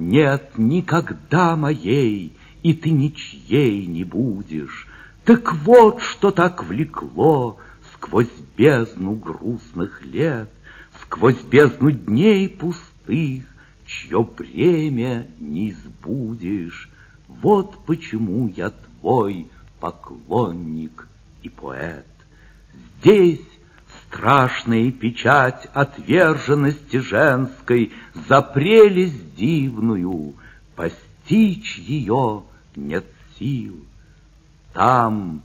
Нет, никогда моей, и ты ничьей не будешь. Так вот, что так влекло сквозь бездну грустных лет, Сквозь бездну дней пустых, чье бремя не избудешь. Вот почему я твой поклонник и поэт. Здесь страшная печать отверженности женской За прелесть дивную, постичь ее нет сил. Там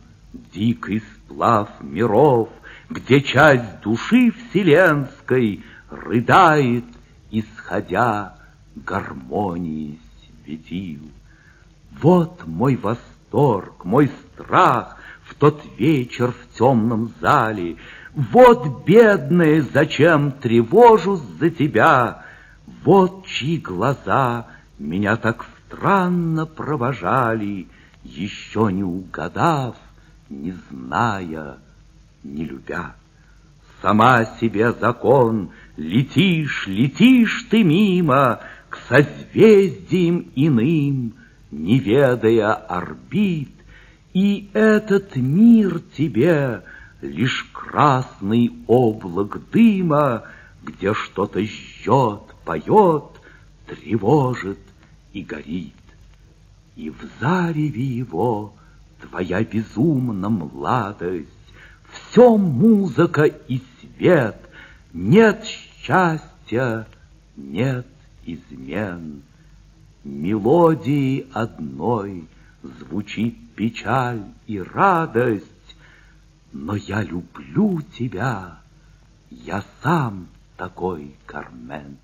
дикий сплав миров, Где часть души вселенской Рыдает, исходя гармонии светил. Вот мой восторг, мой страх В тот вечер в темном зале, Вот, бедная, зачем тревожусь за тебя, Вот чьи глаза меня так странно провожали, Еще не угадав, не зная, не любя. Сама себе закон, летишь, летишь ты мимо К созвездиям иным, не ведая орбит, И этот мир тебе лишь красный облак дыма, Где что-то жжет, поет, тревожит и горит. И в зареве его твоя безумна младость, Все музыка и свет, нет счастья, нет измен. Мелодии одной звучит печаль и радость, Но я люблю тебя, я сам такой Кармен.